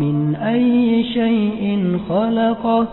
من أي شيء خلقه